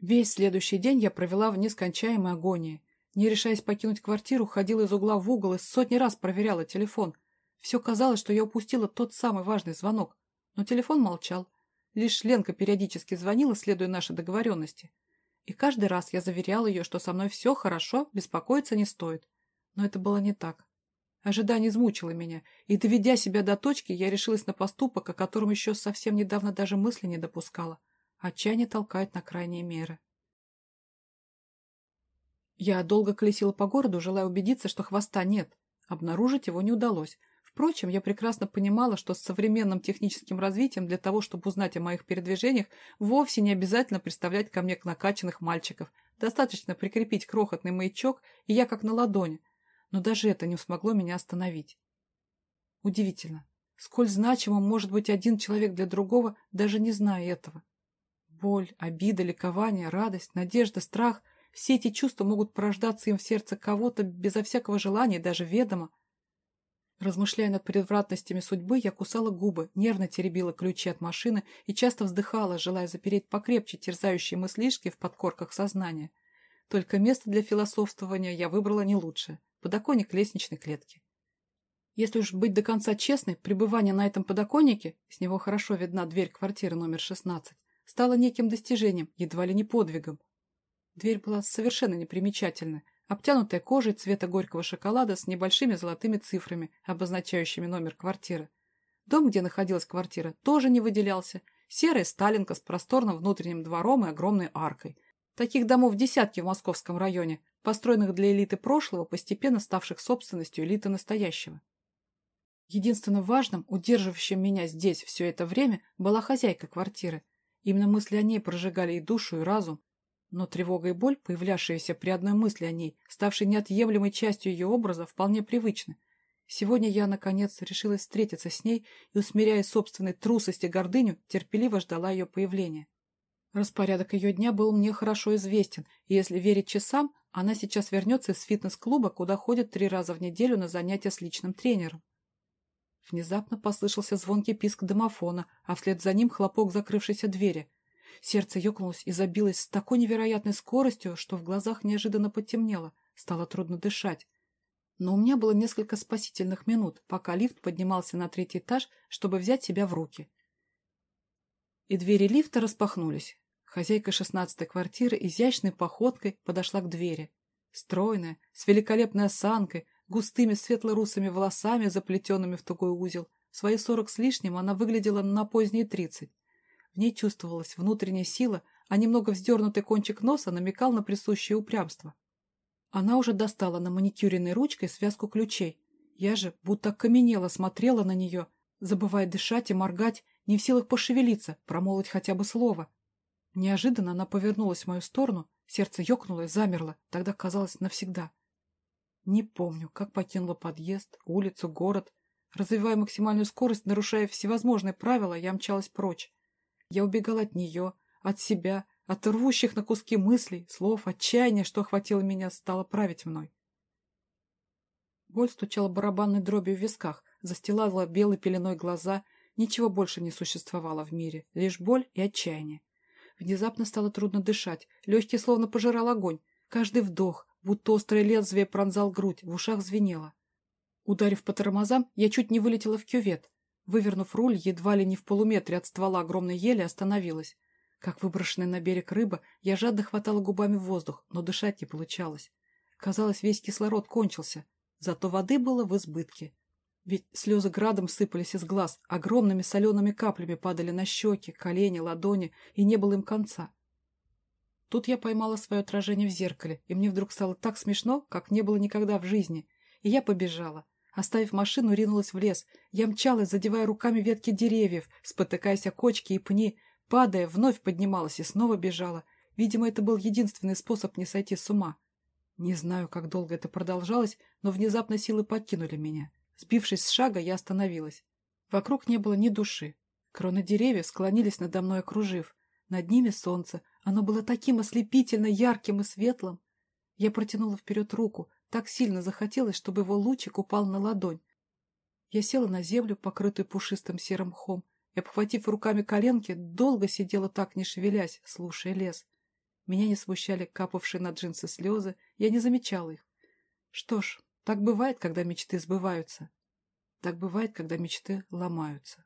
Весь следующий день я провела в нескончаемой агонии. Не решаясь покинуть квартиру, ходила из угла в угол и сотни раз проверяла телефон. Все казалось, что я упустила тот самый важный звонок. Но телефон молчал. Лишь Ленка периодически звонила, следуя нашей договоренности. И каждый раз я заверяла ее, что со мной все хорошо, беспокоиться не стоит. Но это было не так. Ожидание измучило меня, и, доведя себя до точки, я решилась на поступок, о котором еще совсем недавно даже мысли не допускала. Отчаяние толкает на крайние меры. Я долго колесила по городу, желая убедиться, что хвоста нет. Обнаружить его не удалось. Впрочем, я прекрасно понимала, что с современным техническим развитием для того, чтобы узнать о моих передвижениях, вовсе не обязательно представлять ко мне накачанных мальчиков. Достаточно прикрепить крохотный маячок, и я как на ладони. Но даже это не смогло меня остановить. Удивительно, сколь значимым может быть один человек для другого, даже не зная этого. Боль, обида, ликование, радость, надежда, страх – все эти чувства могут порождаться им в сердце кого-то безо всякого желания, даже ведомо. Размышляя над предвратностями судьбы, я кусала губы, нервно теребила ключи от машины и часто вздыхала, желая запереть покрепче терзающие мыслишки в подкорках сознания. Только место для философствования я выбрала не лучшее – подоконник лестничной клетки. Если уж быть до конца честной, пребывание на этом подоконнике, с него хорошо видна дверь квартиры номер 16, стало неким достижением, едва ли не подвигом. Дверь была совершенно непримечательна, обтянутая кожей цвета горького шоколада с небольшими золотыми цифрами, обозначающими номер квартиры. Дом, где находилась квартира, тоже не выделялся. Серая сталинка с просторным внутренним двором и огромной аркой. Таких домов десятки в московском районе, построенных для элиты прошлого, постепенно ставших собственностью элиты настоящего. Единственным важным, удерживающим меня здесь все это время, была хозяйка квартиры, Именно мысли о ней прожигали и душу, и разум. Но тревога и боль, появлявшиеся при одной мысли о ней, ставшей неотъемлемой частью ее образа, вполне привычны. Сегодня я, наконец, решилась встретиться с ней и, усмиряя собственной трусость и гордыню, терпеливо ждала ее появления. Распорядок ее дня был мне хорошо известен, и если верить часам, она сейчас вернется из фитнес-клуба, куда ходит три раза в неделю на занятия с личным тренером. Внезапно послышался звонкий писк домофона, а вслед за ним хлопок закрывшейся двери. Сердце ёкнулось и забилось с такой невероятной скоростью, что в глазах неожиданно потемнело, стало трудно дышать. Но у меня было несколько спасительных минут, пока лифт поднимался на третий этаж, чтобы взять себя в руки. И двери лифта распахнулись. Хозяйка шестнадцатой квартиры изящной походкой подошла к двери. Стройная, с великолепной осанкой, густыми светло-русыми волосами, заплетенными в тугой узел. В свои сорок с лишним она выглядела на поздние тридцать. В ней чувствовалась внутренняя сила, а немного вздернутый кончик носа намекал на присущее упрямство. Она уже достала на маникюренной ручкой связку ключей. Я же будто окаменела смотрела на нее, забывая дышать и моргать, не в силах пошевелиться, промолвить хотя бы слово. Неожиданно она повернулась в мою сторону, сердце ёкнуло и замерло, тогда казалось навсегда. Не помню, как покинула подъезд, улицу, город. Развивая максимальную скорость, нарушая всевозможные правила, я мчалась прочь. Я убегала от нее, от себя, от рвущих на куски мыслей, слов, отчаяния, что охватило меня, стало править мной. Боль стучала барабанной дробью в висках, застилала белой пеленой глаза. Ничего больше не существовало в мире, лишь боль и отчаяние. Внезапно стало трудно дышать, легкий словно пожирал огонь. Каждый вдох, будто острое лезвие пронзал грудь, в ушах звенело. Ударив по тормозам, я чуть не вылетела в кювет. Вывернув руль, едва ли не в полуметре от ствола огромной ели, остановилась. Как выброшенная на берег рыба, я жадно хватала губами в воздух, но дышать не получалось. Казалось, весь кислород кончился, зато воды было в избытке. Ведь слезы градом сыпались из глаз, огромными солеными каплями падали на щеки, колени, ладони, и не было им конца. Тут я поймала свое отражение в зеркале, и мне вдруг стало так смешно, как не было никогда в жизни. И я побежала. Оставив машину, ринулась в лес. Я мчалась, задевая руками ветки деревьев, спотыкаясь о кочки и пни, падая, вновь поднималась и снова бежала. Видимо, это был единственный способ не сойти с ума. Не знаю, как долго это продолжалось, но внезапно силы покинули меня. Сбившись с шага, я остановилась. Вокруг не было ни души. Кроны деревьев склонились надо мной, окружив. Над ними солнце, оно было таким ослепительно ярким и светлым. Я протянула вперед руку, так сильно захотелось, чтобы его лучик упал на ладонь. Я села на землю, покрытую пушистым серым мхом, и, обхватив руками коленки, долго сидела так, не шевелясь, слушая лес. Меня не смущали капавшие на джинсы слезы, я не замечала их. Что ж, так бывает, когда мечты сбываются. Так бывает, когда мечты ломаются.